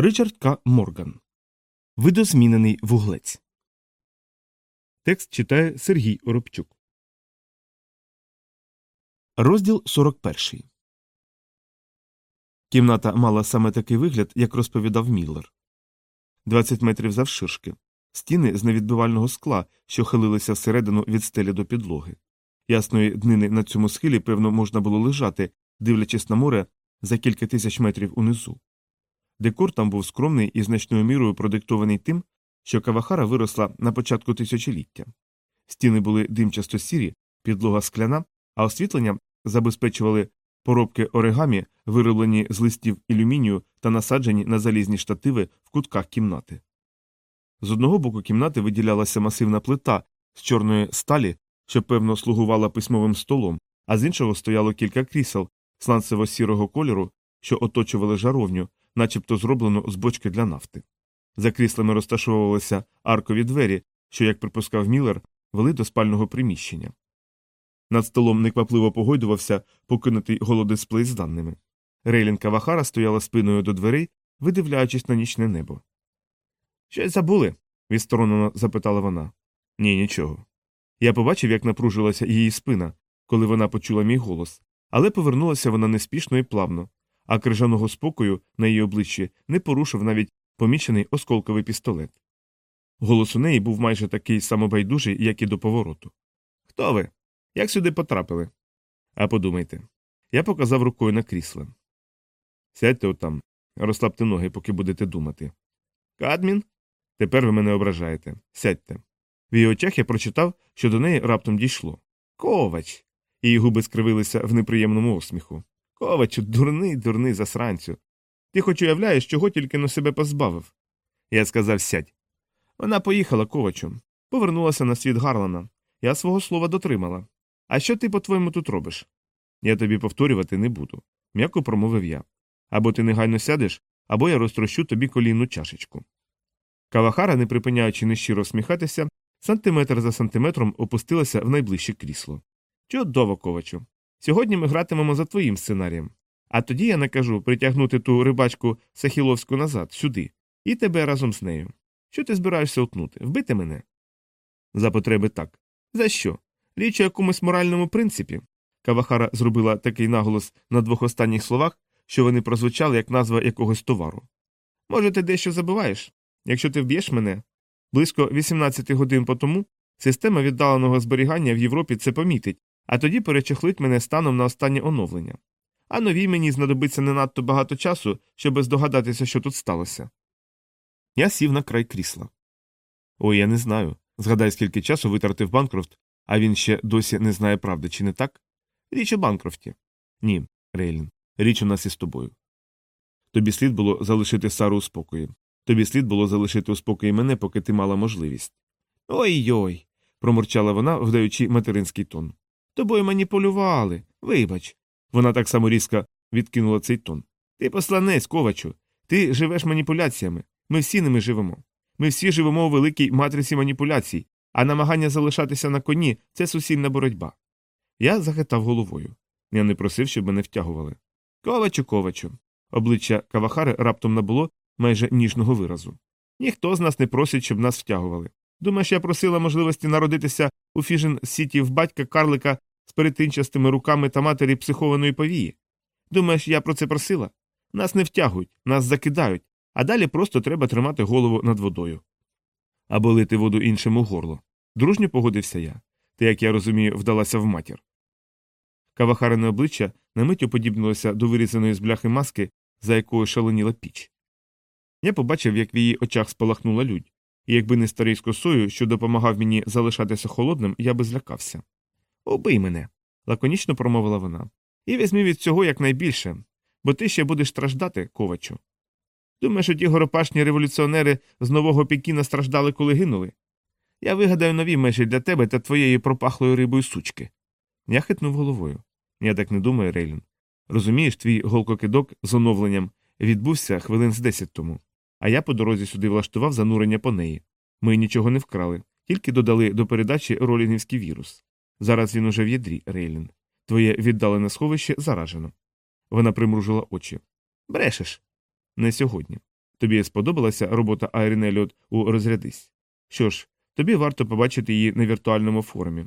Ричард К. Морган. Видозмінений вуглець. Текст читає Сергій Оробчук. Розділ 41. Кімната мала саме такий вигляд, як розповідав Міллер. 20 метрів завширшки. Стіни з невідбивального скла, що хилилися всередину від стелі до підлоги. Ясної днини на цьому схилі, певно, можна було лежати, дивлячись на море за кілька тисяч метрів унизу. Декор там був скромний і значною мірою продиктований тим, що Кавахара виросла на початку тисячоліття. Стіни були димчасто сірі, підлога скляна, а освітлення забезпечували поробки оригамі, вироблені з листів ілюмінію та насаджені на залізні штативи в кутках кімнати. З одного боку кімнати виділялася масивна плита з чорної сталі, що певно слугувала письмовим столом, а з іншого стояло кілька крісел сланцево сірого кольору, що оточували жаровню, начебто зроблено з бочки для нафти. За кріслами розташовувалися аркові двері, що, як припускав Міллер, вели до спального приміщення. Над столом неквапливо погойдувався покинутий голодисплей з даними. Рейлін Кавахара стояла спиною до дверей, видивляючись на нічне небо. Щось забули? відсторонено запитала вона. Ні, нічого. Я побачив, як напружилася її спина, коли вона почула мій голос, але повернулася вона неспішно і плавно, а крижаного спокою на її обличчі не порушив навіть помічений осколковий пістолет. Голос у неї був майже такий самобайдужий, як і до повороту. Хто ви? Як сюди потрапили? А подумайте. Я показав рукою на крісло. Сядьте отам, розслабте ноги, поки будете думати. Кадмін? Тепер ви мене ображаєте. Сядьте. В її очах я прочитав, що до неї раптом дійшло. Ковач. Її губи скривилися в неприємному осміху. Ковачу, дурний, дурний засранцю. Ти хоч уявляєш, чого тільки на себе позбавив. Я сказав сядь. Вона поїхала ковачу, повернулася на світ Гарлана. Я свого слова дотримала. А що ти, по-твоєму, тут робиш? Я тобі повторювати не буду, м'яко промовив я. Або ти негайно сядеш, або я розтрощу тобі колінну чашечку. Кавахара, не припиняючи нещиро сміхатися, сантиметр за сантиметром опустилася в найближче крісло. Чудово, ковачу. Сьогодні ми гратимемо за твоїм сценарієм. А тоді я накажу притягнути ту рибачку Сахіловську назад, сюди, і тебе разом з нею. Що ти збираєшся утнути? Вбити мене? За потреби так. За що? Річ у якомусь моральному принципі. Кавахара зробила такий наголос на двох останніх словах, що вони прозвучали як назва якогось товару. Може, ти дещо забуваєш? Якщо ти вб'єш мене, близько 18 годин по тому система віддаленого зберігання в Європі це помітить, а тоді перечехлить мене станом на останнє оновлення. А новій мені знадобиться не надто багато часу, щоб здогадатися, що тут сталося. Я сів на край крісла. Ой, я не знаю. Згадай, скільки часу витратив Банкрофт, а він ще досі не знає правди, чи не так? Річ у Банкрофті. Ні, Рейлін, річ у нас із тобою. Тобі слід було залишити Сару у спокої. Тобі слід було залишити у спокої мене, поки ти мала можливість. Ой ой. промурчала вона, вдаючи материнський тон. Тобою маніпулювали. Вибач. Вона так само різко відкинула цей тон. Ти посланець, ковачу. Ти живеш маніпуляціями. Ми всі ними живемо. Ми всі живемо у великій матриці маніпуляцій, а намагання залишатися на коні це суцільна боротьба. Я захитав головою. Я не просив, щоб мене втягували. Ковачу, ковачу. Обличчя Кавахари раптом набуло майже ніжного виразу. Ніхто з нас не просить, щоб нас втягували. Думаєш, я просила можливості народитися у Фіжен Сіті в батька карлика з перетинчастими руками та матері психованої повії? Думаєш, я про це просила? Нас не втягують, нас закидають, а далі просто треба тримати голову над водою. Або лити воду іншим у горло. Дружньо погодився я. Ти, як я розумію, вдалася в матір. Кавахарине обличчя на мить уподібнилося до вирізаної з бляхи маски, за якою шаленіла піч. Я побачив, як в її очах спалахнула людь, і якби не старий з косою, що допомагав мені залишатися холодним, я би злякався. Убий мене, лаконічно промовила вона. І візьми від цього якнайбільше, бо ти ще будеш страждати, ковачу. Думаєш, ті горопашні революціонери з нового Пекіна страждали, коли гинули? Я вигадаю нові межі для тебе та твоєї пропахлої рибою сучки. Я хитнув головою. Я так не думаю, Рейлін. Розумієш, твій голкокидок з оновленням відбувся хвилин з десять тому, а я по дорозі сюди влаштував занурення по неї. Ми нічого не вкрали, тільки додали до передачі ролінівський вірус. Зараз він уже в ядрі, Рейлін. Твоє віддалене сховище заражено. Вона примружила очі. Брешеш. Не сьогодні. Тобі сподобалася робота Айрін Еліот у розрядись? Що ж, тобі варто побачити її на віртуальному форумі.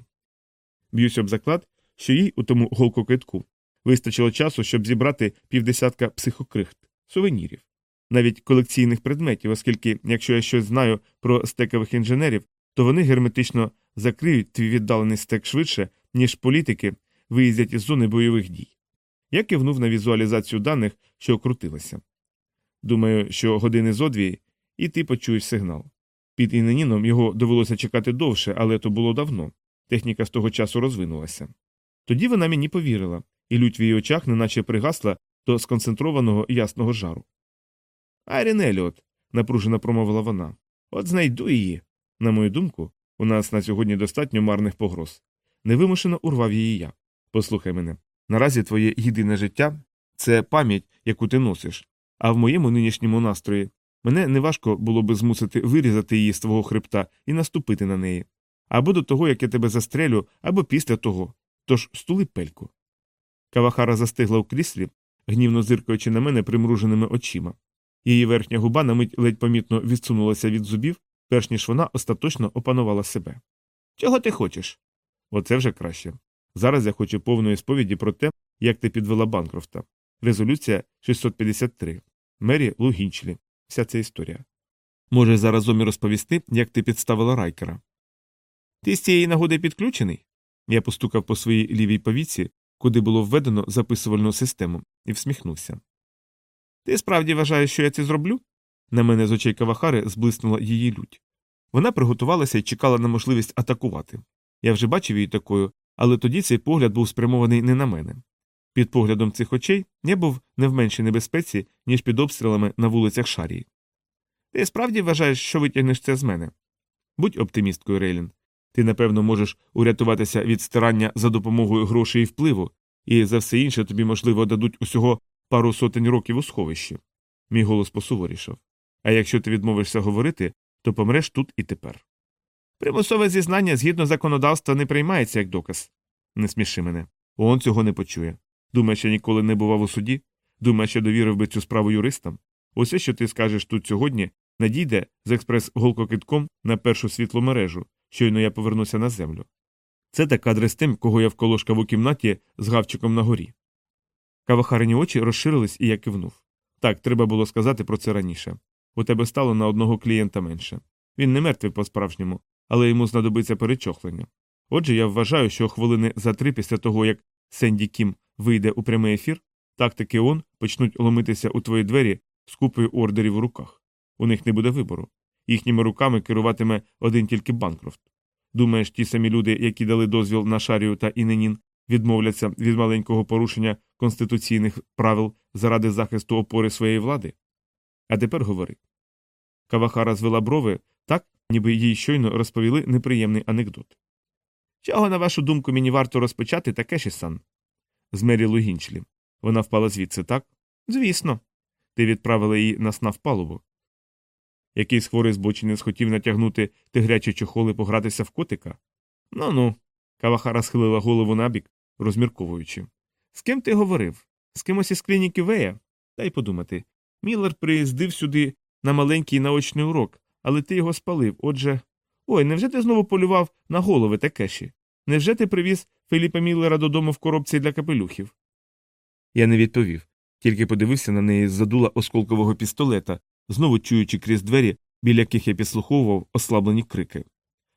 Б'юсь об заклад, що їй у тому голкокитку вистачило часу, щоб зібрати півдесятка психокрихт, сувенірів, навіть колекційних предметів, оскільки, якщо я щось знаю про стекових інженерів, то вони герметично закриють твій віддалений стек швидше, ніж політики виїздять із зони бойових дій. Я кивнув на візуалізацію даних, що окрутилася. Думаю, що години зо дві, і ти почуєш сигнал. Під Іненіном його довелося чекати довше, але то було давно. Техніка з того часу розвинулася. Тоді вона мені повірила, і лють в її очах неначе пригасла до сконцентрованого ясного жару. Айрін Еліот, напружено промовила вона, от знайду її. На мою думку, у нас на сьогодні достатньо марних погроз. Невимушено урвав її я. Послухай мене. Наразі твоє єдине життя це пам'ять, яку ти носиш, а в моєму нинішньому настрої мене неважко було би змусити вирізати її з твого хребта і наступити на неї. Або до того, як я тебе застрелю, або після того. Тож стули пельку. Кавахара застигла у кріслі, гнівно зиркаючи на мене примруженими очима. Її верхня губа на мить ледь помітно відсунулася від зубів, перш ніж вона остаточно опанувала себе. Чого ти хочеш? Оце вже краще. Зараз я хочу повної сповіді про те, як ти підвела Банкрофта. Резолюція 653. Мері Лугінчлі. Вся ця історія. Може, заразом і розповісти, як ти підставила райкера. Ти з цієї нагоди підключений? Я постукав по своїй лівій повіці, куди було введено записувальну систему, і всміхнувся. Ти справді вважаєш, що я це зроблю? На мене з очей Кавахари зблиснула її лють. Вона приготувалася і чекала на можливість атакувати. Я вже бачив її такою, але тоді цей погляд був спрямований не на мене. Під поглядом цих очей я був не в меншій небезпеці, ніж під обстрілами на вулицях Шарії. Ти справді вважаєш, що витягнеш це з мене? Будь оптимісткою, Рейлін. Ти, напевно, можеш урятуватися від стирання за допомогою грошей і впливу, і за все інше тобі, можливо, дадуть усього пару сотень років у сховищі. Мій голос посуворішав. А якщо ти відмовишся говорити, то помреш тут і тепер. Примусове зізнання згідно законодавства не приймається як доказ. Не сміши мене. Он цього не почує. Думаєш, що ніколи не бував у суді? Думаєш, що довірив би цю справу юристам? Усе, що ти скажеш тут сьогодні, надійде з експрес-голкокитком на першу світлу мережу, щойно я повернуся на землю. Це та кадри з тим, кого я вколошкав у кімнаті з гавчиком на горі. Кавахарині очі розширились, і я кивнув. Так, треба було сказати про це раніше. У тебе стало на одного клієнта менше. Він не мертвий по справжньому, але йому знадобиться перечохлення. Отже, я вважаю, що хвилини за три після того, як Сенді Кім вийде у прямий ефір, тактики ООН почнуть ломитися у твої двері з купою ордерів у руках. У них не буде вибору. Їхніми руками керуватиме один тільки Банкрофт. Думаєш, ті самі люди, які дали дозвіл на Шарію та Іненін, відмовляться від маленького порушення конституційних правил заради захисту опори своєї влади? А тепер говори. Кавахара звела брови так, ніби їй щойно розповіли неприємний анекдот. Чого, на вашу думку, мені варто розпочати таке сан? З Мері. Вона впала звідси, так? Звісно. Ти відправила її на снав палубу. Якийсь хворий збочинець хотів натягнути тигрячі чохоли погратися в котика? Ну ну. Кавахара схилила голову набік, розмірковуючи. З ким ти говорив? З кимось із клініки Вея? Дай подумати. Міллер приїздив сюди на маленький наочний урок, але ти його спалив, отже. Ой, невже ти знову полював на голови Такеші? Невже ти привіз Філіпа Міллера додому в коробці для капелюхів? Я не відповів, тільки подивився на неї з задула осколкового пістолета, знову чуючи крізь двері, біля яких я підслуховував ослаблені крики.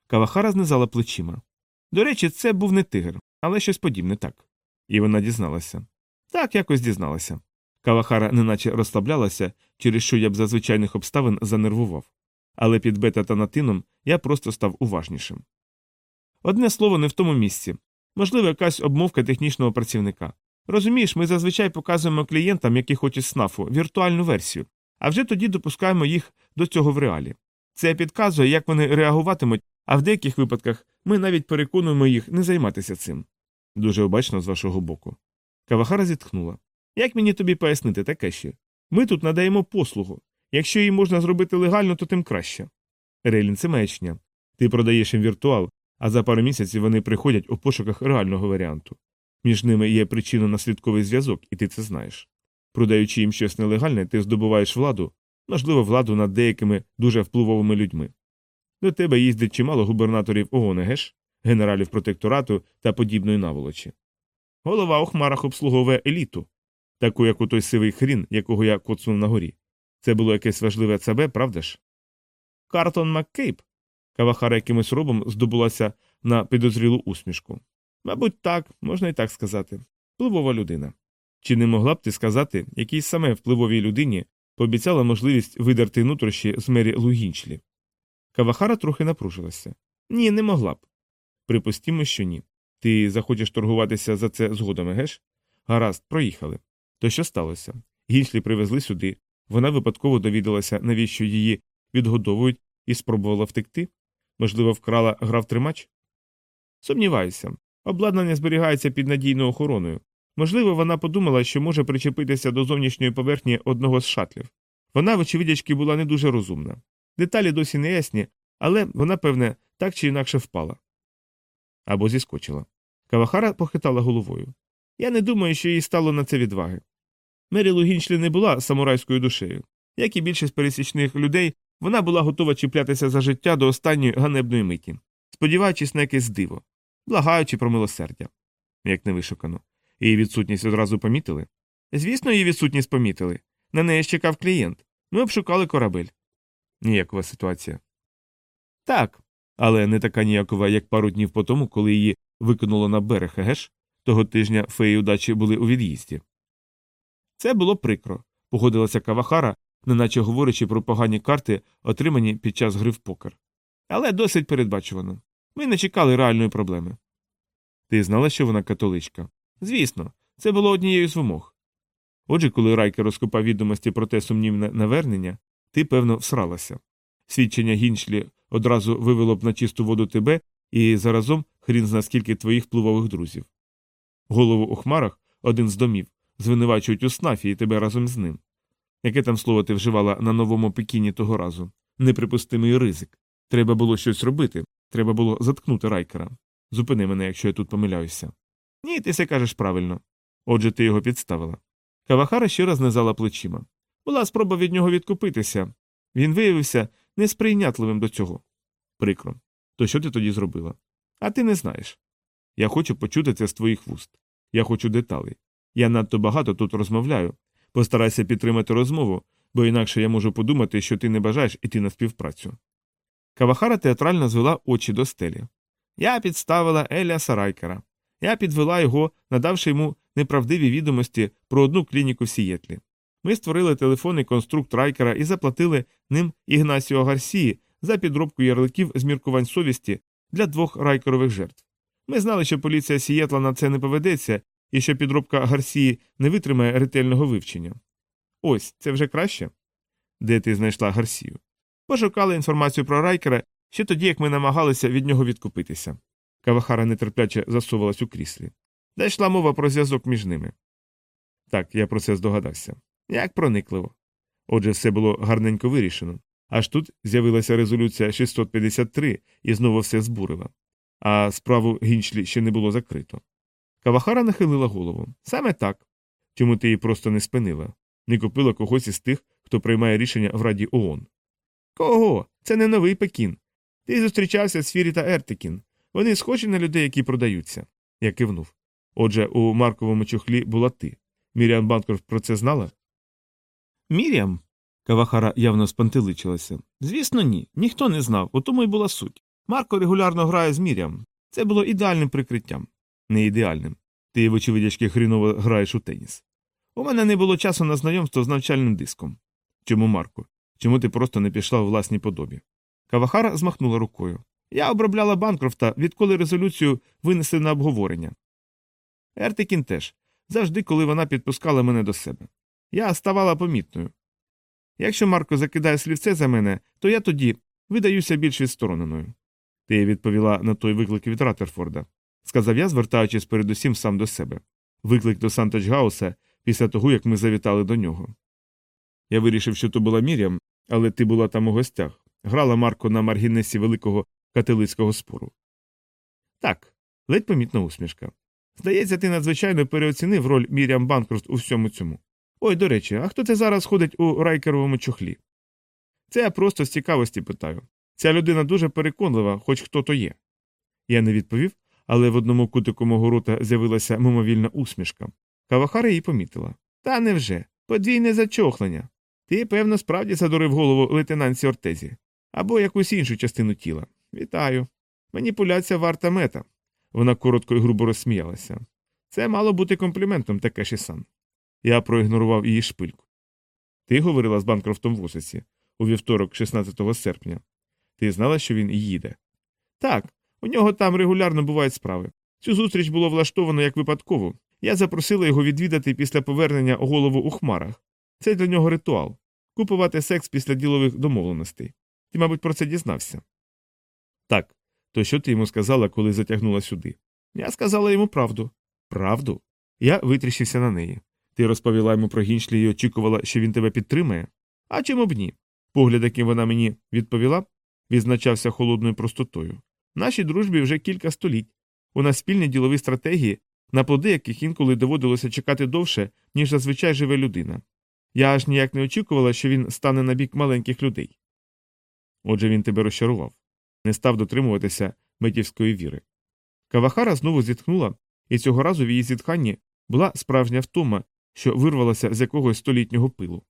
Кавахара знизала плечима. До речі, це був не тигр, але щось подібне так. І вона дізналася. Так, якось дізналася. Кавахара неначе розслаблялася, через що я б за звичайних обставин занервував. Але під бета та натином я просто став уважнішим. Одне слово не в тому місці. Можливо, якась обмовка технічного працівника. Розумієш, ми зазвичай показуємо клієнтам, які хочуть снафу, віртуальну версію, а вже тоді допускаємо їх до цього в реалі. Це підказує, як вони реагуватимуть, а в деяких випадках ми навіть переконуємо їх не займатися цим. Дуже обачно з вашого боку. Кавахара зітхнула. Як мені тобі пояснити таке ще? Ми тут надаємо послугу. Якщо її можна зробити легально, то тим краще. Рейлін, це маячня. Ти продаєш їм віртуал, а за пару місяців вони приходять у пошуках реального варіанту. Між ними є причинно наслідковий зв'язок, і ти це знаєш. Продаючи їм щось нелегальне, ти здобуваєш владу, можливо, владу над деякими дуже впливовими людьми. До тебе їздить чимало губернаторів ООН, геш, генералів протекторату та подібної наволочі. Голова у хмарах обслуговує еліту, таку, як у той сивий хрін, якого я коцнув на горі. Це було якесь важливе ЦБ, правда ж? Картон Маккейб. Кавахара якимось робом здобулася на підозрілу усмішку. Мабуть, так, можна і так сказати. Впливова людина. Чи не могла б ти сказати, якій саме впливовій людині пообіцяла можливість видерти нутрощі з мері Лугінчлі? Кавахара трохи напружилася. Ні, не могла б. Припустімо, що ні. Ти захочеш торгуватися за це згодом, геш? Гаразд, проїхали. То що сталося? Гінчлі привезли сюди. Вона випадково довідалася, навіщо її відгодовують, і спробувала втекти? Можливо, вкрала грав тримач? Сумніваюся. Обладнання зберігається під надійною охороною. Можливо, вона подумала, що може причепитися до зовнішньої поверхні одного з шатлів. Вона, вочевидячки, була не дуже розумна. Деталі досі не ясні, але вона, певне, так чи інакше впала. Або зіскочила. Кавахара похитала головою. Я не думаю, що їй стало на це відваги. Мері Лугінчлі не була самурайською душею. Як і більшість пересічних людей, вона була готова чіплятися за життя до останньої ганебної миті, сподіваючись на якесь диво, благаючи про милосердя. Як невишукано. Її відсутність одразу помітили? Звісно, її відсутність помітили. На неї ж чекав клієнт. Ми обшукали корабель. Ніякова ситуація. Так, але не така ніякова, як пару днів по тому, коли її викинуло на берег, геш? Того тижня феї удачі були у від'їзді. Це було прикро, погодилася Кавахара, неначе говорячи про погані карти, отримані під час гри в покер. Але досить передбачувано. Ми не чекали реальної проблеми. Ти знала, що вона католичка? Звісно, це було однією з вимог. Отже, коли Райке розкопав відомості про те сумнівне навернення, ти, певно, всралася. Свідчення гінчлі одразу вивело б на чисту воду тебе і заразом хрін зна скільки твоїх впливових друзів. Голову у хмарах один з домів звинувачують у снафі і тебе разом з ним. Яке там слово ти вживала на новому пекіні того разу? Неприпустимий ризик. Треба було щось робити, треба було заткнути райкера. Зупини мене, якщо я тут помиляюся. Ні, ти все кажеш правильно. Отже, ти його підставила. Кавахара ще раз знизала плечима. Була спроба від нього відкупитися. Він виявився несприйнятливим до цього. Прикро. То що ти тоді зробила? А ти не знаєш. Я хочу почути це з твоїх вуст. Я хочу деталей. Я надто багато тут розмовляю. Постарайся підтримати розмову, бо інакше я можу подумати, що ти не бажаєш іти на співпрацю. Кавахара театрально звела очі до стелі. Я підставила Еля Сарайкера. Я підвела його, надавши йому неправдиві відомості про одну клініку в Сієтлі. Ми створили телефонний конструкт Райкера і заплатили ним Ігнасіо Гарсії за підробку ярликів з міркувань совісті для двох райкерових жертв. Ми знали, що поліція Сієтла на це не поведеться і що підробка Гарсії не витримає ретельного вивчення. Ось це вже краще. Де ти знайшла Гарсію? Пошукали інформацію про райкера ще тоді, як ми намагалися від нього відкупитися. Кавахара нетерпляче засувалась у кріслі. Де йшла мова про зв'язок між ними. Так, я про це здогадався. Як проникливо. Отже, все було гарненько вирішено. Аж тут з'явилася резолюція 653 і знову все збурила. А справу гінчлі ще не було закрито. Кавахара нахилила голову. Саме так. Чому ти її просто не спинила? Не купила когось із тих, хто приймає рішення в Раді ООН. Кого? Це не новий Пекін. Ти зустрічався з Фірі та Ертикін. Вони схожі на людей, які продаються. Я кивнув. Отже, у Марковому чохлі була ти. Міріан Банкрофт про це знала? Міріам? Кавахара явно спантеличилася. Звісно, ні. Ніхто не знав, у тому й була суть. Марко регулярно грає з Міріам. Це було ідеальним прикриттям. Не ідеальним. Ти, вочевидячки, хріново граєш у теніс. У мене не було часу на знайомство з навчальним диском. Чому, Марко? Чому ти просто не пішла у власній подобі? Кавахара змахнула рукою. Я обробляла Банкрофта, відколи резолюцію винесли на обговорення. Ертикін теж завжди, коли вона підпускала мене до себе. Я ставала помітною. Якщо Марко закидає слівце за мене, то я тоді видаюся більш відстороненою. Ти відповіла на той виклик від Раттерфорда, сказав я, звертаючись передусім сам до себе. Виклик до Сантачгауса після того, як ми завітали до нього. Я вирішив, що то була Мір'ям, але ти була там у гостях. Грала Марко на маргінесі великого католицького спору. Так, ледь помітна усмішка. Здається, ти надзвичайно переоцінив роль Мір'ям Банкрофт у всьому цьому. Ой, до речі, а хто це зараз ходить у райкеровому чохлі? Це я просто з цікавості питаю. Ця людина дуже переконлива, хоч хто то є. Я не відповів, але в одному кутику мого рота з'явилася мимовільна усмішка. Кавахара її помітила. Та невже? Подвійне зачохлення. Ти, певно, справді задурив голову лейтенантці Ортезі або якусь іншу частину тіла. Вітаю. Маніпуляція варта мета. Вона коротко і грубо розсміялася. Це мало бути компліментом, Такеші сан. Я проігнорував її шпильку. Ти говорила з Банкрофтом в офісі у вівторок, 16 серпня. Ти знала, що він їде? Так, у нього там регулярно бувають справи. Цю зустріч було влаштовано як випадково. Я запросила його відвідати після повернення голову у хмарах. Це для нього ритуал купувати секс після ділових домовленостей. Ти, мабуть, про це дізнався. Так. То що ти йому сказала, коли затягнула сюди? Я сказала йому правду. Правду? Я витріщився на неї. Ти розповіла йому про гіншлі і очікувала, що він тебе підтримає? А чому б ні? Погляд, яким вона мені відповіла, відзначався холодною простотою. Нашій дружбі вже кілька століть. У нас спільні ділові стратегії, на плоди яких інколи доводилося чекати довше, ніж зазвичай живе людина. Я аж ніяк не очікувала, що він стане на бік маленьких людей. Отже, він тебе розчарував, не став дотримуватися метівської віри. Кавахара знову зітхнула, і цього разу в її зітханні була справжня втома, що вирвалася з якогось столітнього пилу.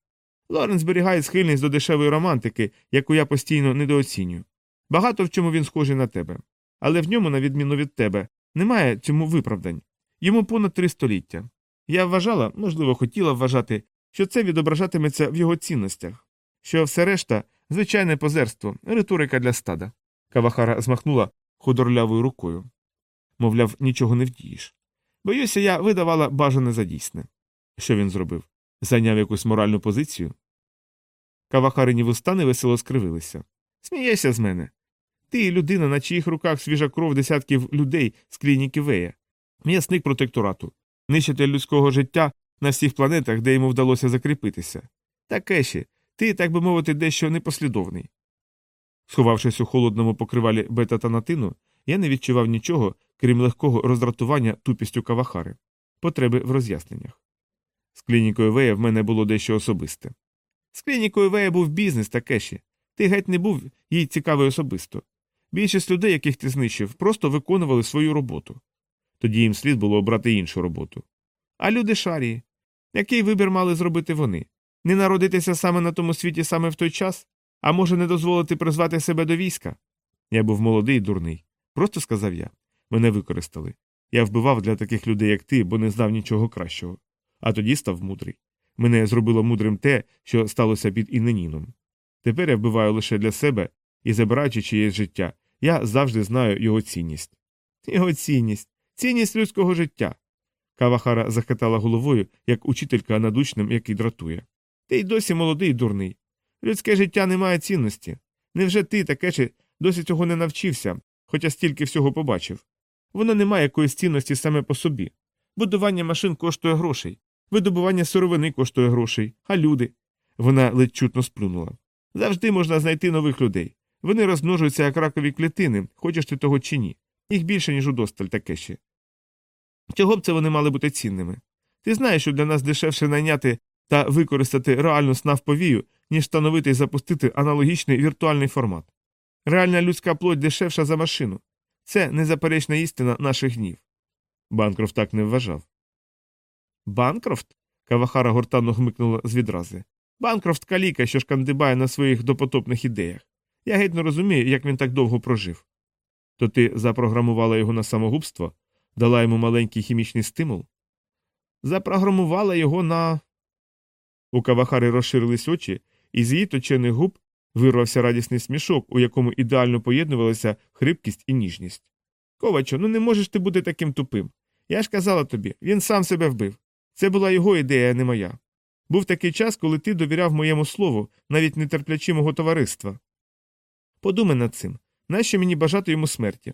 Лорен зберігає схильність до дешевої романтики, яку я постійно недооцінюю. Багато в чому він схожий на тебе. Але в ньому, на відміну від тебе, немає цьому виправдань. Йому понад три століття. Я вважала, можливо, хотіла вважати, що це відображатиметься в його цінностях, що все решта звичайне позерство, риторика для стада. Кавахара змахнула худорлявою рукою. Мовляв, нічого не вдієш. Боюся, я видавала бажане за дійсне. Що він зробив? Зайняв якусь моральну позицію? Кавахарині вуста невесело скривилися. Смієшся з мене. Ти людина, на чиїх руках свіжа кров десятків людей з клініки Вея, м'ясник протекторату, нищитель людського життя на всіх планетах, де йому вдалося закріпитися. Та Кеші, ти, так би мовити, дещо непослідовний. Сховавшись у холодному покривалі бета та натину, я не відчував нічого, крім легкого роздратування тупістю кавахари, потреби в роз'ясненнях. З клінікою Вея в мене було дещо особисте. З клінікою Вея був бізнес та кеші. Ти геть не був їй цікавий особисто. Більшість людей, яких ти знищив, просто виконували свою роботу. Тоді їм слід було обрати іншу роботу. А люди шарії. Який вибір мали зробити вони? Не народитися саме на тому світі саме в той час, а може, не дозволити призвати себе до війська? Я був молодий і дурний. Просто сказав я. Мене використали. Я вбивав для таких людей, як ти, бо не знав нічого кращого. А тоді став мудрий. Мене зробило мудрим те, що сталося під Іненіном. Тепер я вбиваю лише для себе і, забираючи чиєсь життя, я завжди знаю його цінність. Його цінність, цінність людського життя. Кавахара захитала головою, як учителька над учнем, який дратує. Ти й досі молодий дурний. Людське життя не має цінності. Невже ти, таке досі цього не навчився, хоча стільки всього побачив? Воно не має якоїсь цінності саме по собі. Будування машин коштує грошей, видобування сировини коштує грошей, а люди. Вона ледь чутно сплюнула. Завжди можна знайти нових людей. Вони розмножуються як ракові клітини, хочеш ти того чи ні. Їх більше, ніж удосталь таке ще. Чого б це вони мали бути цінними? Ти знаєш, що для нас дешевше найняти та використати реальну снавповію, ніж встановити і запустити аналогічний віртуальний формат. Реальна людська плоть дешевша за машину. Це незаперечна істина наших днів. Банкрофт так не вважав. Банкрофт? Кавахара гортанно гмикнула з відрази. Банкрофт каліка, що шкандибає на своїх допотопних ідеях. Я геть не розумію, як він так довго прожив. То ти запрограмувала його на самогубство, дала йому маленький хімічний стимул? Запрограмувала його на. У Кавахари розширились очі, і з її точених губ вирвався радісний смішок, у якому ідеально поєднувалися хрипкість і ніжність. Ковачо, ну не можеш ти бути таким тупим. Я ж казала тобі, він сам себе вбив. Це була його ідея, а не моя. Був такий час, коли ти довіряв моєму слову, навіть не терплячи мого товариства. Подумай над цим, нащо мені бажати йому смерті?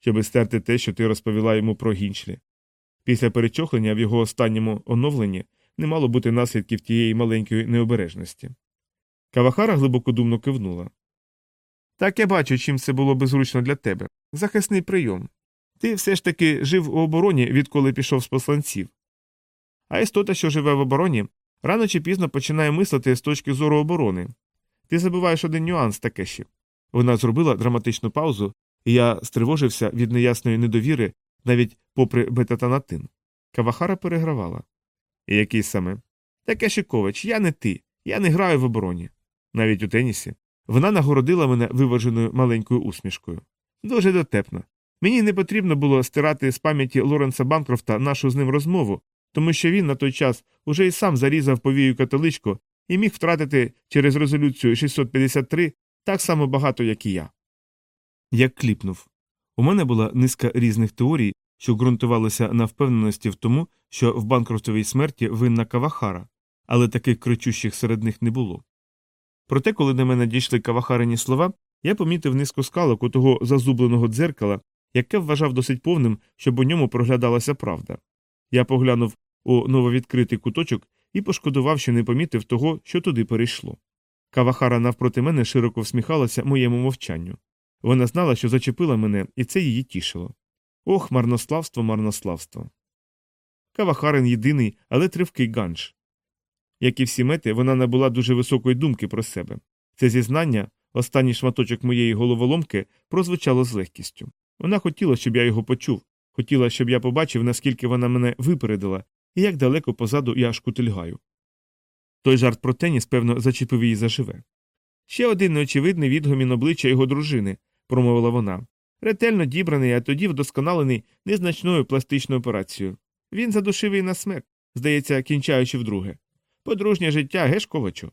Щоби стерти те, що ти розповіла йому про гінчлі. Після перечохлення в його останньому оновленні не мало бути наслідків тієї маленької необережності. Кавахара глибокодумно кивнула. Так я бачу, чим це було беззручно для тебе. Захисний прийом. Ти все ж таки жив у обороні, відколи пішов з посланців. А істота, що живе в обороні, рано чи пізно починає мислити з точки зору оборони. Ти забуваєш один нюанс Такеші. Вона зробила драматичну паузу, і я стривожився від неясної недовіри, навіть попри бетатанатин. Кавахара перегравала. І який саме? Такеші Ковач, я не ти. Я не граю в обороні. Навіть у тенісі. Вона нагородила мене виваженою маленькою усмішкою. Дуже дотепно. Мені не потрібно було стирати з пам'яті Лоренса Банкрофта нашу з ним розмову, тому що він на той час уже і сам зарізав повію католичку і міг втратити через резолюцію 653 так само багато, як і я. Як кліпнув. У мене була низка різних теорій, що ґрунтувалися на впевненості в тому, що в банкрофтовій смерті винна Кавахара, але таких кричущих серед них не було. Проте, коли до мене дійшли кавахарині слова, я помітив низку скалок у того зазубленого дзеркала, яке вважав досить повним, щоб у ньому проглядалася правда. Я поглянув у нововідкритий куточок і пошкодував, що не помітив того, що туди перейшло. Кавахара навпроти мене широко всміхалася моєму мовчанню. Вона знала, що зачепила мене, і це її тішило. Ох, марнославство, марнославство. Кавахарин єдиний, але тривкий ганж. Як і всі мети, вона набула дуже високої думки про себе. Це зізнання, останній шматочок моєї головоломки, прозвучало з легкістю. Вона хотіла, щоб я його почув, хотіла, щоб я побачив, наскільки вона мене випередила і як далеко позаду я шкутильгаю. Той жарт про теніс, певно, зачепив її заживе. Ще один неочевидний відгомін обличчя його дружини, промовила вона. Ретельно дібраний, а тоді вдосконалений незначною пластичною операцією. Він задушив її на смерть, здається, кінчаючи вдруге. Подружнє життя, геш, ковачу.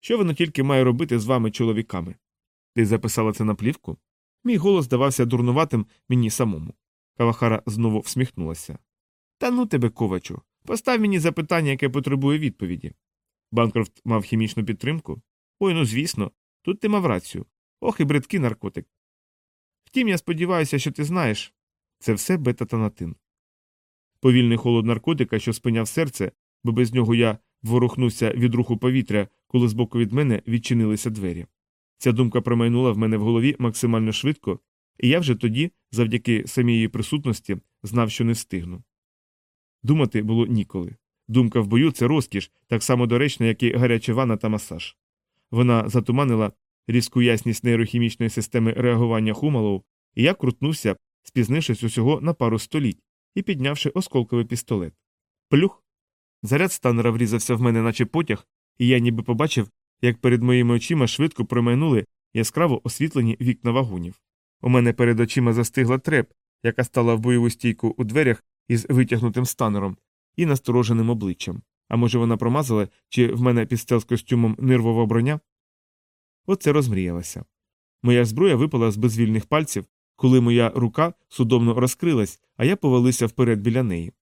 Що воно тільки має робити з вами, чоловіками? Ти записала це на плівку? Мій голос здавався дурнуватим мені самому. Кавахара знову всміхнулася. Та ну тебе, ковачу, постав мені запитання, яке потребує відповіді. Банкрофт мав хімічну підтримку? Ой, ну звісно, тут ти мав рацію. Ох і бридкий наркотик. Втім, я сподіваюся, що ти знаєш це все бета-танатин. Повільний холод наркотика, що спиняв серце, бо без нього я ворухнувся від руху повітря, коли збоку від мене відчинилися двері. Ця думка промайнула в мене в голові максимально швидко, і я вже тоді, завдяки самій її присутності, знав, що не встигну. Думати було ніколи. Думка в бою це розкіш, так само доречна, як і гаряча ванна та масаж. Вона затуманила різку ясність нейрохімічної системи реагування Хумалоу, і я крутнувся, спізнившись усього на пару століть і піднявши осколковий пістолет. Плюх. Заряд станера врізався в мене, наче потяг, і я ніби побачив, як перед моїми очима швидко промайнули яскраво освітлені вікна вагонів. У мене перед очима застигла треп, яка стала в бойову стійку у дверях із витягнутим станером і настороженим обличчям. А може, вона промазала, чи в мене під стел з костюмом нервова броня? Оце розмріялася. Моя зброя випала з безвільних пальців, коли моя рука судомно розкрилась, а я повалився вперед біля неї.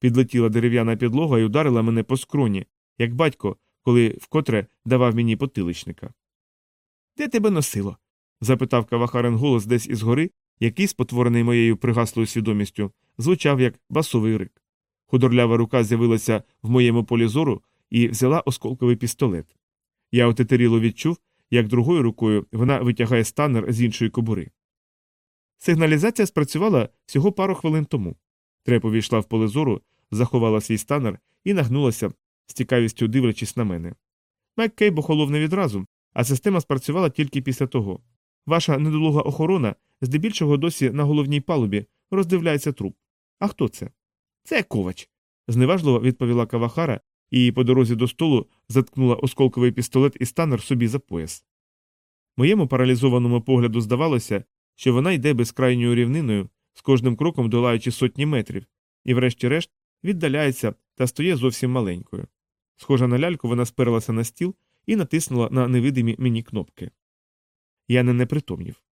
Підлетіла дерев'яна підлога і ударила мене по скроні, як батько, коли вкотре давав мені потиличника. Де тебе носило? запитав Кавахарен голос десь із гори, який, спотворений моєю пригаслою свідомістю, звучав як басовий рик. Худорлява рука з'явилася в моєму полі зору і взяла осколковий пістолет. Я отетеріло відчув, як другою рукою вона витягає станер з іншої кобури. Сигналізація спрацювала всього пару хвилин тому. Треп увійшла в поле зору, заховала свій станер і нагнулася, з цікавістю дивлячись на мене. Маккейб охолов не відразу, а система спрацювала тільки після того. Ваша недолуга охорона здебільшого досі на головній палубі роздивляється труп. А хто це? Це ковач. зневажливо відповіла Кавахара і по дорозі до столу заткнула осколковий пістолет і станер собі за пояс. Моєму паралізованому погляду здавалося, що вона йде безкрайньою рівниною, з кожним кроком долаючи сотні метрів, і, врешті-решт, віддаляється та стає зовсім маленькою. Схожа на ляльку, вона сперлася на стіл і натиснула на невидимі мені кнопки. Я не непритомнів.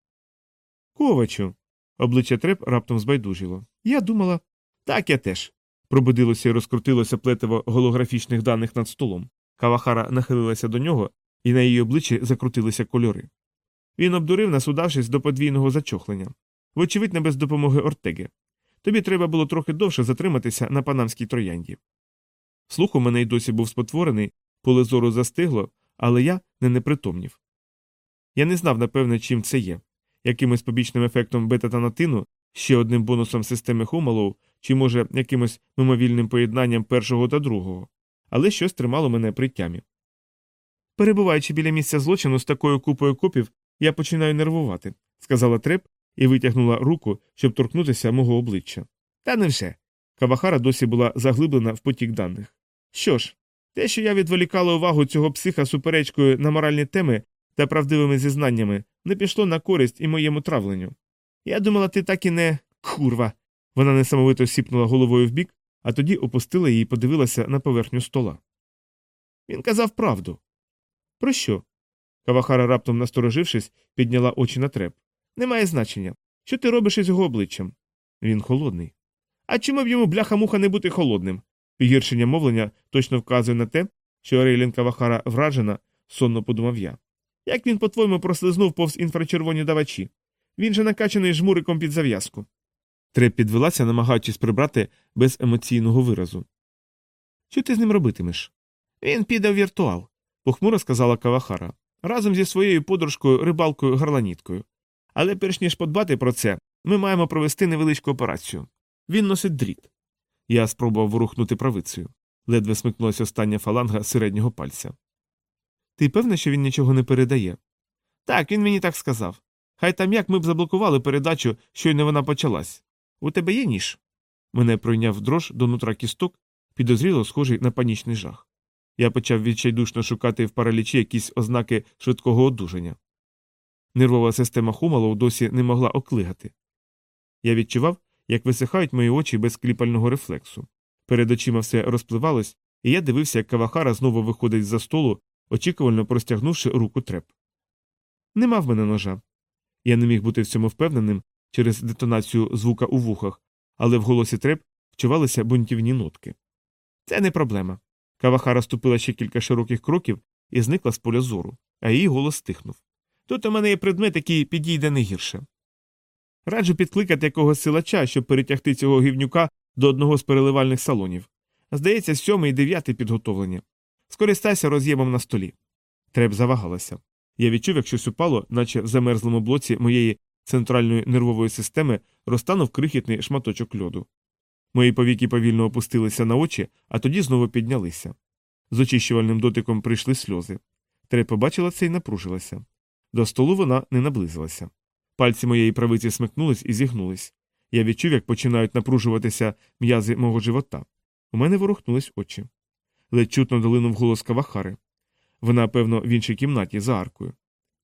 Ковачу. Обличчя треп раптом збайдужило. Я думала. Так я теж. Пробудилося і розкрутилося плетиво голографічних даних над столом. Кавахара нахилилася до нього, і на її обличчі закрутилися кольори. Він обдурив нас, удавшись до подвійного зачохлення. Вочевидь, не без допомоги Ортеги. Тобі треба було трохи довше затриматися на панамській троянді. Слух у мене й досі був спотворений, поле зору застигло, але я не непритомнів. Я не знав, напевне, чим це є якимось побічним ефектом бета-танатину, ще одним бонусом системи Хумалоу, чи, може, якимось мимовільним поєднанням першого та другого, але щось тримало мене при тямі. Перебуваючи біля місця злочину з такою купою копів, я починаю нервувати, сказала Треп і витягнула руку, щоб торкнутися мого обличчя. Та невже. Кавахара досі була заглиблена в потік даних. Що ж, те, що я відволікала увагу цього психа суперечкою на моральні теми та правдивими зізнаннями, не пішло на користь і моєму травленню. Я думала, ти так і не. Курва. Вона несамовито сіпнула головою вбік, а тоді опустила її і подивилася на поверхню стола. Він казав правду. Про що? Кавахара, раптом насторожившись, підняла очі на треп. Немає значення. Що ти робиш із його обличчям? Він холодний. А чому б йому бляха-муха не бути холодним? Погіршення мовлення точно вказує на те, що Рейлін Кавахара вражена, сонно подумав я. Як він, по-твоєму, прослизнув повз інфрачервоні давачі? Він же накачаний жмуриком під зав'язку. Треп підвелася, намагаючись прибрати без емоційного виразу. Що ти з ним робитимеш? Він піде в віртуал, похмуро сказала Кавахара, разом зі своєю подружкою рибалкою гарланіткою. Але перш ніж подбати про це, ми маємо провести невеличку операцію. Він носить дріт. Я спробував ворухнути правицею. Ледве смикнулася остання фаланга середнього пальця. Ти певна, що він нічого не передає? Так, він мені так сказав. Хай там як ми б заблокували передачу, щойно вона почалась. У тебе є ніж? Мене пройняв дрож до нутра кісток, підозріло схожий на панічний жах. Я почав відчайдушно шукати в паралічі якісь ознаки швидкого одужання. Нервова система Хумалоу досі не могла оклигати. Я відчував, як висихають мої очі без кліпального рефлексу. Перед очима все розпливалось, і я дивився, як Кавахара знову виходить за столу, очікувально простягнувши руку треп. Нема в мене ножа. Я не міг бути в цьому впевненим через детонацію звука у вухах, але в голосі треп вчувалися бунтівні нотки. Це не проблема. Кавахара ступила ще кілька широких кроків і зникла з поля зору, а її голос стихнув. Тут у мене є предмет, який підійде не гірше. Раджу підкликати якогось силача, щоб перетягти цього гівнюка до одного з переливальних салонів. Здається, сьомий і дев'ятий підготовлення. Скористайся роз'ємом на столі. Треп завагалася. Я відчув, як щось упало, наче в замерзлому блоці моєї центральної нервової системи розтанув крихітний шматочок льоду. Мої повіки повільно опустилися на очі, а тоді знову піднялися. З очищувальним дотиком прийшли сльози. Треп побачила це і напружилася. До столу вона не наблизилася. Пальці моєї правиці смикнулись і зігнулись. Я відчув, як починають напружуватися м'язи мого живота. У мене ворухнулись очі. Ледь чутно долинув голос Кавахари. Вона, певно, в іншій кімнаті за аркою.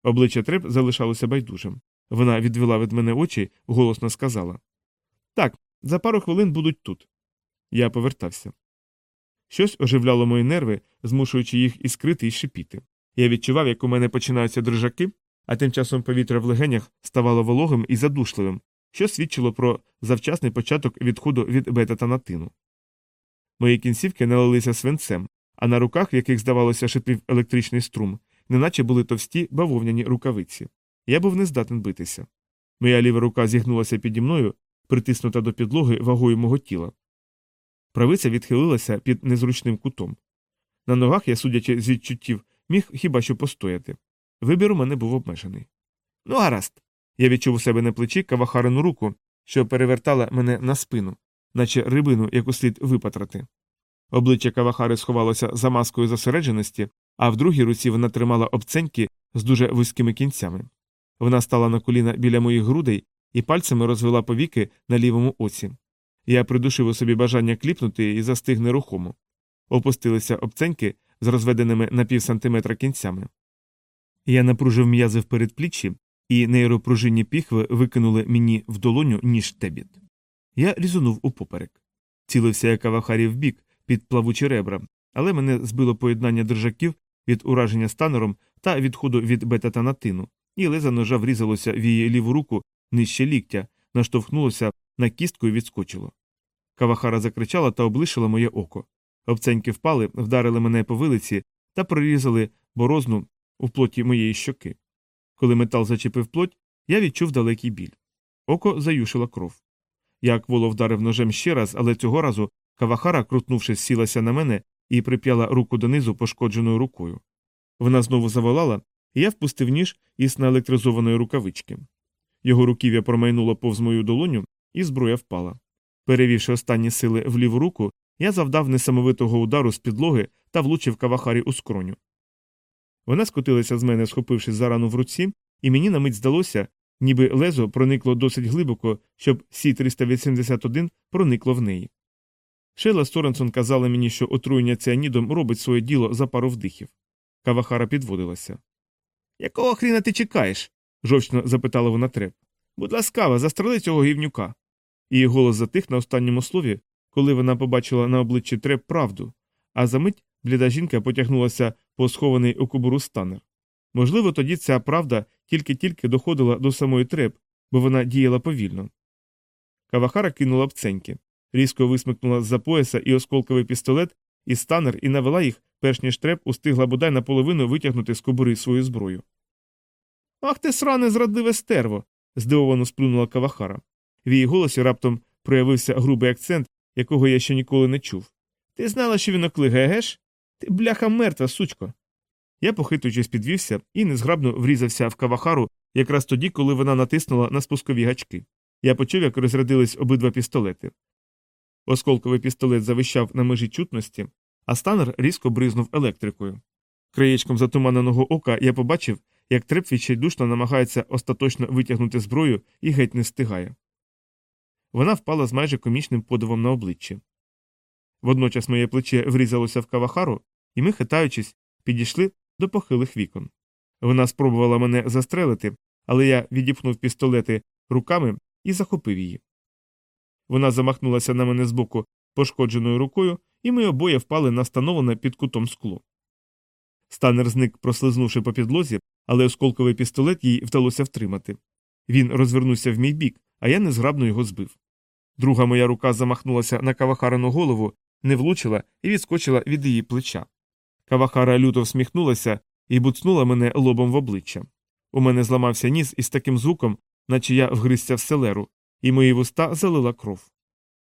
Обличчя Треп залишалося байдужим. Вона відвела від мене очі, голосно сказала Так, за пару хвилин будуть тут. Я повертався. Щось оживляло мої нерви, змушуючи їх іскрити і шипіти. Я відчував, як у мене починаються дрижаки, а тим часом повітря в легенях ставало вологим і задушливим, що свідчило про завчасний початок відходу від бета-танатину. Мої кінцівки налилися свинцем, а на руках, в яких, здавалося, шипів електричний струм, неначе були товсті бавовняні рукавиці. Я був не здатен битися. Моя ліва рука зігнулася піді мною, притиснута до підлоги вагою мого тіла. Правиця відхилилася під незручним кутом. На ногах я, судячи з відчуттів, міг хіба що постояти. Вибір у мене був обмежений. Ну, гаразд. Я відчув у себе на плечі кавахарину руку, що перевертала мене на спину, наче рибину, яку слід випатрати. Обличчя Кавахари сховалося за маскою зосередженості, а в другій руці вона тримала обценьки з дуже вузькими кінцями. Вона стала на коліна біля моїх грудей і пальцями розвела повіки на лівому оці. Я придушив у собі бажання кліпнути і застиг нерухомо. Опустилися обценьки з розведеними на пів сантиметра кінцями. Я напружив м'язи в передпліччі, і нейропружинні піхви викинули мені в долоню ніж тебіт. Я різунув упоперек. Цілився я кавахарі в бік під плавучі ребра, але мене збило поєднання держаків від ураження станером та відходу від бета-танатину, і леза ножа врізалося в її ліву руку нижче ліктя, наштовхнулося на кістку і відскочило. Кавахара закричала та облишила моє око. Обценьки впали, вдарили мене по вилиці та прорізали борозну у плоті моєї щоки. Коли метал зачепив плоть, я відчув далекий біль. Око заюшила кров. Я кволо вдарив ножем ще раз, але цього разу Кавахара, крутнувшись, сілася на мене і прип'яла руку донизу пошкодженою рукою. Вона знову заволала, і я впустив ніж із наелектризованої рукавички. Його руків'я промайнуло повз мою долоню, і зброя впала. Перевівши останні сили в ліву руку, я завдав несамовитого удару з підлоги та влучив кавахарі у скроню. Вона скотилася з мене, схопившись за рану в руці, і мені на мить здалося, ніби лезо проникло досить глибоко, щоб Сі 381 проникло в неї. Шейла Сторенсон казала мені, що отруєння ціанідом робить своє діло за пару вдихів. Кавахара підводилася. Якого хріна ти чекаєш? жовчно запитала вона треп. Будь ласкава, застрели цього гівнюка. Її голос затих на останньому слові, коли вона побачила на обличчі треп правду, а за мить бліда жінка потягнулася по схований у кубуру станер. Можливо, тоді ця правда тільки-тільки доходила до самої треп, бо вона діяла повільно. Кавахара кинула бценьки, різко висмикнула з за пояса і осколковий пістолет, і станер і навела їх, перш ніж треп устигла бодай наполовину витягнути з кобури свою зброю. Ах ти сране зрадливе стерво. здивовано сплюнула Кавахара. В її голосі раптом проявився грубий акцент, якого я ще ніколи не чув. Ти знала, що він оклигає, геш? Ти бляха мертва, сучко. Я, похитуючись, підвівся і незграбно врізався в кавахару якраз тоді, коли вона натиснула на спускові гачки. Я почув, як розрядились обидва пістолети. Осколковий пістолет завищав на межі чутності, а станер різко бризнув електрикою. Краєчком затуманеного ока я побачив, як треп відчайдушно намагається остаточно витягнути зброю і геть не встигає. Вона впала з майже комічним подивом на обличчі. Водночас моє плече врізалося в кавахару, і ми, хитаючись, підійшли до похилих вікон. Вона спробувала мене застрелити, але я відіпхнув пістолети руками і захопив її. Вона замахнулася на мене збоку пошкодженою рукою, і ми обоє впали на встановлене під кутом скло. Станер зник, прослизнувши по підлозі, але осколковий пістолет їй вдалося втримати. Він розвернувся в мій бік, а я незграбно його збив. Друга моя рука замахнулася на кавахарену голову, не влучила і відскочила від її плеча. Кавахара люто всміхнулася і буцнула мене лобом в обличчя. У мене зламався ніс із таким звуком, наче я вгризся в селеру, і мої вуста залила кров.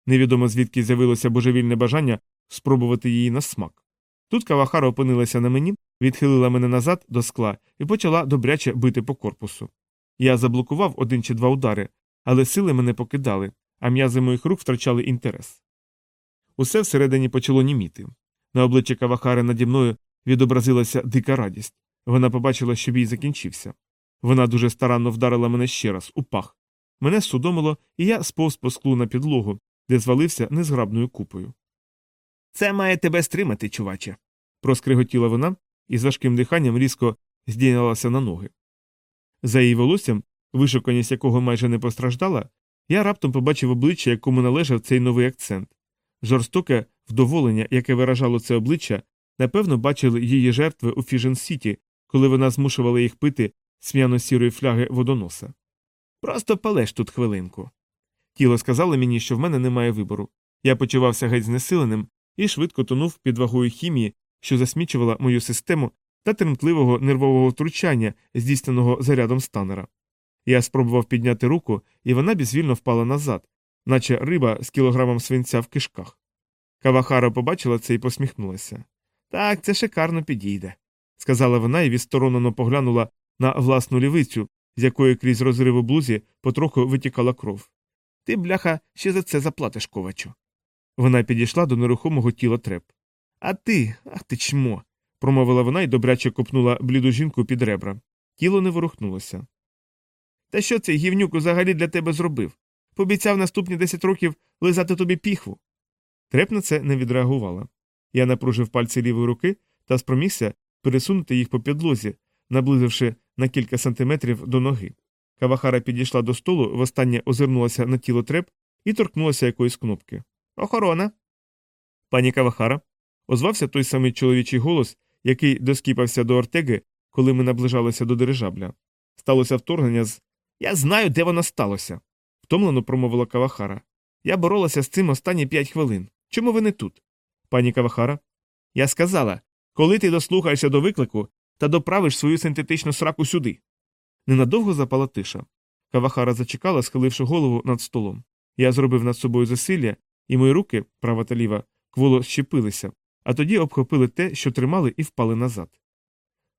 Невідомо звідки з'явилося божевільне бажання спробувати її на смак. Тут Кавахара опинилася на мені, відхилила мене назад до скла і почала добряче бити по корпусу. Я заблокував один чи два удари, але сили мене покидали, а м'язи моїх рук втрачали інтерес. Усе всередині почало німіти. На обличчі Кавахари наді мною відобразилася дика радість. Вона побачила, що бій закінчився. Вона дуже старанно вдарила мене ще раз у пах. Мене судомило, і я сповз по склу на підлогу, де звалився незграбною купою. Це має тебе стримати, чуваче. проскриготіла вона і з важким диханням різко здійнялася на ноги. За її волоссям, вишуканість якого майже не постраждала, я раптом побачив обличчя, якому належав цей новий акцент. Жорстоке вдоволення, яке виражало це обличчя, напевно, бачили її жертви у Фіжен Сіті, коли вона змушувала їх пити см'яно сірої фляги водоноса. Просто палеш тут хвилинку. Тіло сказало мені, що в мене немає вибору. Я почувався геть знесиленим і швидко тонув під вагою хімії, що засмічувала мою систему та тремтливого нервового втручання, здійсненого зарядом станера. Я спробував підняти руку, і вона безвільно впала назад, наче риба з кілограмом свинця в кишках. Кавахара побачила це і посміхнулася. Так, це шикарно підійде, сказала вона і відсторонено поглянула на власну лівицю, з якої крізь розрив у блузі потроху витікала кров. Ти, бляха, ще за це заплатиш, ковачу. Вона підійшла до нерухомого тіла треп. А ти, ах ти чмо. промовила вона і добряче копнула бліду жінку під ребра. Тіло не ворухнулося. Та що цей гівнюк взагалі для тебе зробив? Пообіцяв наступні десять років лизати тобі піхву. Треп на це не відреагувала. Я напружив пальці лівої руки та спромігся пересунути їх по підлозі, наблизивши на кілька сантиметрів до ноги. Кавахара підійшла до столу, востаннє озирнулася на тіло треп і торкнулася якоїсь кнопки. Охорона. Пані Кавахара. Озвався той самий чоловічий голос, який доскіпався до Ортеги, коли ми наближалися до дирижабля. Сталося вторгнення з. Я знаю, де воно сталося. втомлено промовила Кавахара. Я боролася з цим останні п'ять хвилин. Чому ви не тут? Пані Кавахара. Я сказала коли ти дослухаєшся до виклику та доправиш свою синтетичну сраку сюди. Ненадовго запала тиша. Кавахара зачекала, схиливши голову над столом. Я зробив над собою засилля, і мої руки, права та ліва, кволо щепилися, а тоді обхопили те, що тримали, і впали назад.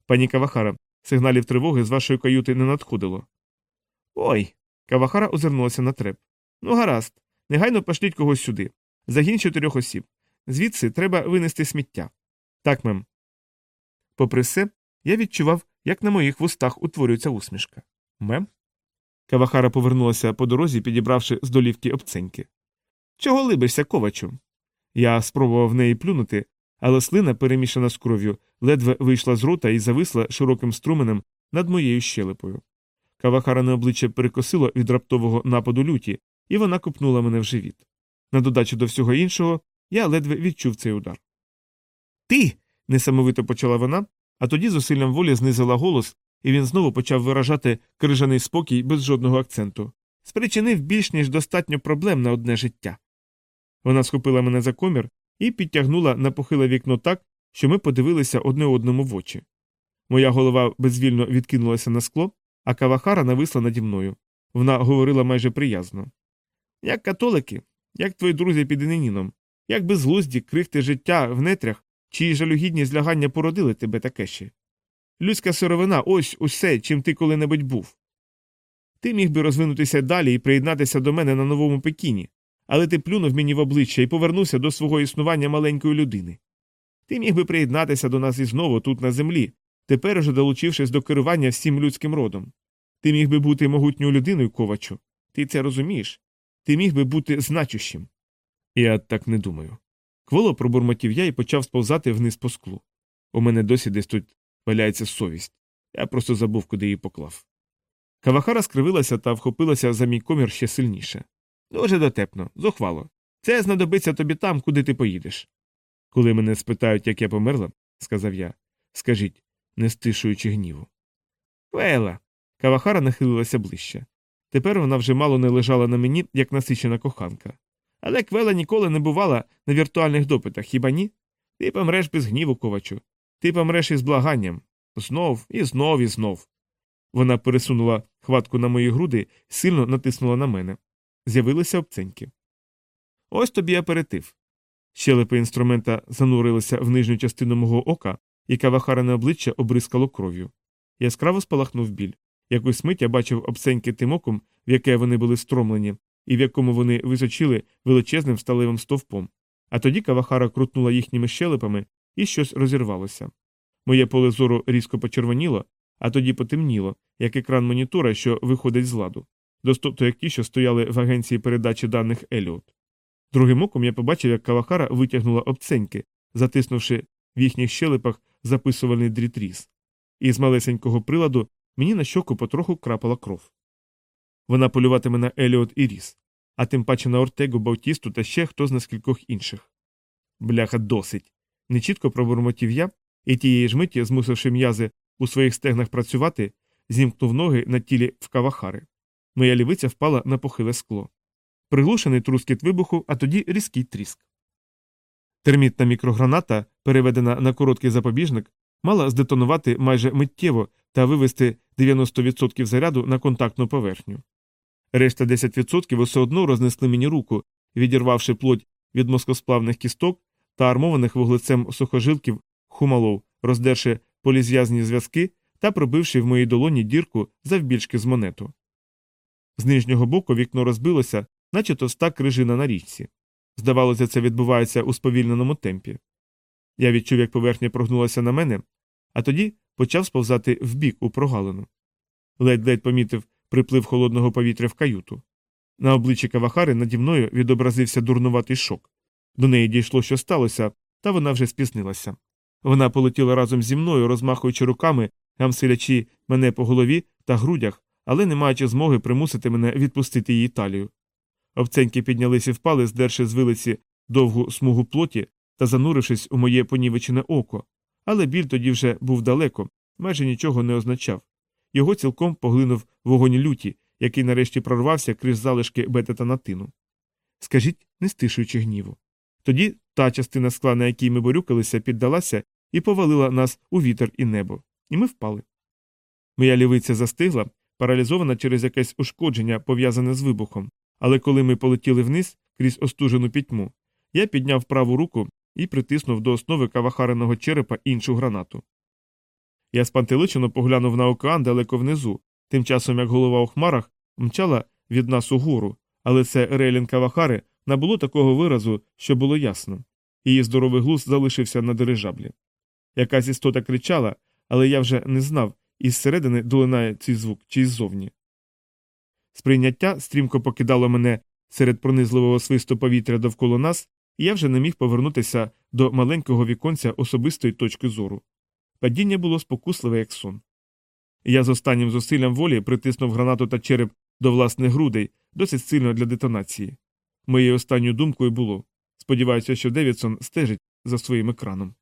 Пані Кавахара, сигналів тривоги з вашої каюти не надходило. Ой. Кавахара озирнулася на треп. Ну, гаразд. Негайно пошліть когось сюди. Загін чотирьох осіб. Звідси треба винести сміття. Так, мем. Попри все, я відчував, як на моїх вустах утворюється усмішка. Мем? Кавахара повернулася по дорозі, підібравши з долівки обценьки. Чого либишся, ковачу? Я спробував в неї плюнути, але слина, перемішана з кров'ю, ледве вийшла з рота і зависла широким струменем над моєю щелепою. Кавахаране обличчя перекосило від раптового нападу люті, і вона купнула мене в живіт. На додачу до всього іншого, я ледве відчув цей удар. Ти. несамовито почала вона, а тоді зусиллям волі знизила голос, і він знову почав виражати крижаний спокій без жодного акценту. Спричинив більш ніж достатньо проблем на одне життя. Вона схопила мене за комір і підтягнула на похиле вікно так, що ми подивилися одне одному в очі. Моя голова безвільно відкинулася на скло, а Кавахара нависла наді мною. Вона говорила майже приязно. Як католики, як твої друзі під Іниніном, як безглузді крихти життя в нетрях, чиї жалюгідні злягання породили тебе таке ще. Людська сировина ось усе, чим ти коли-небудь був. Ти міг би розвинутися далі і приєднатися до мене на новому Пекіні, але ти плюнув мені в обличчя і повернувся до свого існування маленької людини. Ти міг би приєднатися до нас і знову тут на землі, тепер уже долучившись до керування всім людським родом. Ти міг би бути могутньою людиною, ковачу. Ти це розумієш? Ти міг би бути значущим. Я так не думаю. Кволо пробурмотів я і почав сповзати вниз по склу. У мене досі десь тут валяється совість. Я просто забув, куди її поклав. Кавахара скривилася та вхопилася за мій комір ще сильніше. Дуже дотепно, зухвало. Це знадобиться тобі там, куди ти поїдеш. Коли мене спитають, як я померла, сказав я, скажіть, не стишуючи гніву. Квела. Кавахара нахилилася ближче. Тепер вона вже мало не лежала на мені, як насичена коханка. Але Квела ніколи не бувала на віртуальних допитах, хіба ні? Ти помреш без гніву, ковачу. Ти помреш із благанням. Знов і знов і знов. Вона пересунула хватку на мої груди сильно натиснула на мене. З'явилися обценьки. Ось тобі аперитив. Щелепи інструмента занурилися в нижню частину мого ока, і кавахарене обличчя обрискало кров'ю. Яскраво спалахнув біль. Якусь мить я бачив обценьки тим оком, в яке вони були стромлені, і в якому вони височили величезним сталевим стовпом. А тоді кавахара крутнула їхніми щелепами, і щось розірвалося. Моє поле зору різко почервоніло, а тоді потемніло, як екран монітора, що виходить з ладу, доступно як ті, що стояли в агенції передачі даних Еліот. Другим оком я побачив, як кавахара витягнула обценьки, затиснувши в їхніх щелепах записувальний дрітріз. І з малесенького приладу мені на щоку потроху крапала кров. Вона полюватиме на Еліот і Ріс, а тим паче на Ортегу, Баутісту та ще хто з наскількох інших. Бляха, досить. Нечітко пробурмотів я, і тієї ж миті, змусивши м'язи у своїх стегнах працювати, зімкнув ноги на тілі в кавахари. Моя лівиця впала на похиле скло. Приглушений трускіт вибуху, а тоді різкий тріск. Термітна мікрограната, переведена на короткий запобіжник, мала здетонувати майже миттєво та вивести 90% заряду на контактну поверхню. Решта 10% усе одно рознесли мені руку, відірвавши плоть від мозкосплавних кісток та армованих вуглецем сухожилків хумалов, роздерши полізв'язні зв'язки та пробивши в моїй долоні дірку завбільшки з монету. З нижнього боку вікно розбилося, наче товста крижина на річці. Здавалося, це відбувається у сповільненому темпі. Я відчув, як поверхня прогнулася на мене, а тоді почав сповзати вбік у прогалину. Ледь-ледь помітив приплив холодного повітря в каюту. На обличчі Кавахари наді мною відобразився дурнуватий шок. До неї дійшло, що сталося, та вона вже спізнилася. Вона полетіла разом зі мною, розмахуючи руками, гамсилячи мене по голові та грудях, але не маючи змоги примусити мене відпустити її талію. Овценьки піднялися і впали, здерши з вилиці довгу смугу плоті та занурившись у моє понівечене око, але біль тоді вже був далеко, майже нічого не означав. Його цілком поглинув вогонь люті, який нарешті прорвався крізь залишки бететанатину. Скажіть, не стишуючи гніву. Тоді та частина скла, на якій ми борюкалися, піддалася і повалила нас у вітер і небо, і ми впали. Моя лівиця застигла, паралізована через якесь ушкодження, пов'язане з вибухом, але коли ми полетіли вниз крізь остужену пітьму, я підняв праву руку і притиснув до основи кавахареного черепа іншу гранату. Я спантеличено поглянув на океан далеко внизу, тим часом як голова у хмарах мчала від нас угору, але це Рейлін Кавахари набуло такого виразу, що було ясно. Її здоровий глузд залишився на дирижаблі. Якась істота кричала, але я вже не знав, із середини долинає цей звук чи іззовні. Сприйняття стрімко покидало мене серед пронизливого свисту повітря довкола нас, я вже не міг повернутися до маленького віконця особистої точки зору. Падіння було спокусливе, як сон. Я з останнім зусиллям волі притиснув гранату та череп до власних грудей, досить сильно для детонації. Моєю останньою думкою було сподіваюся, що Девідсон стежить за своїм екраном.